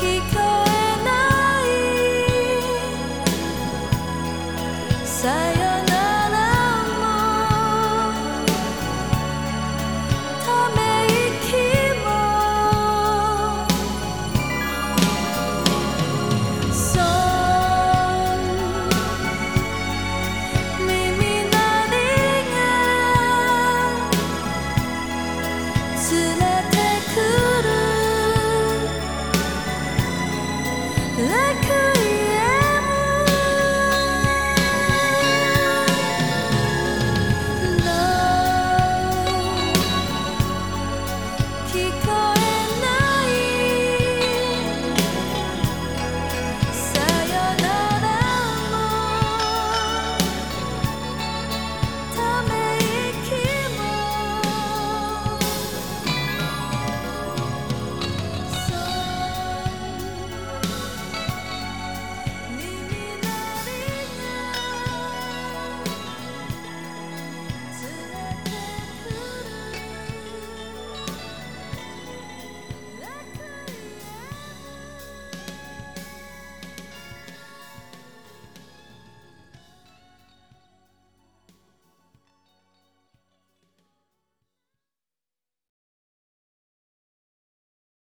keep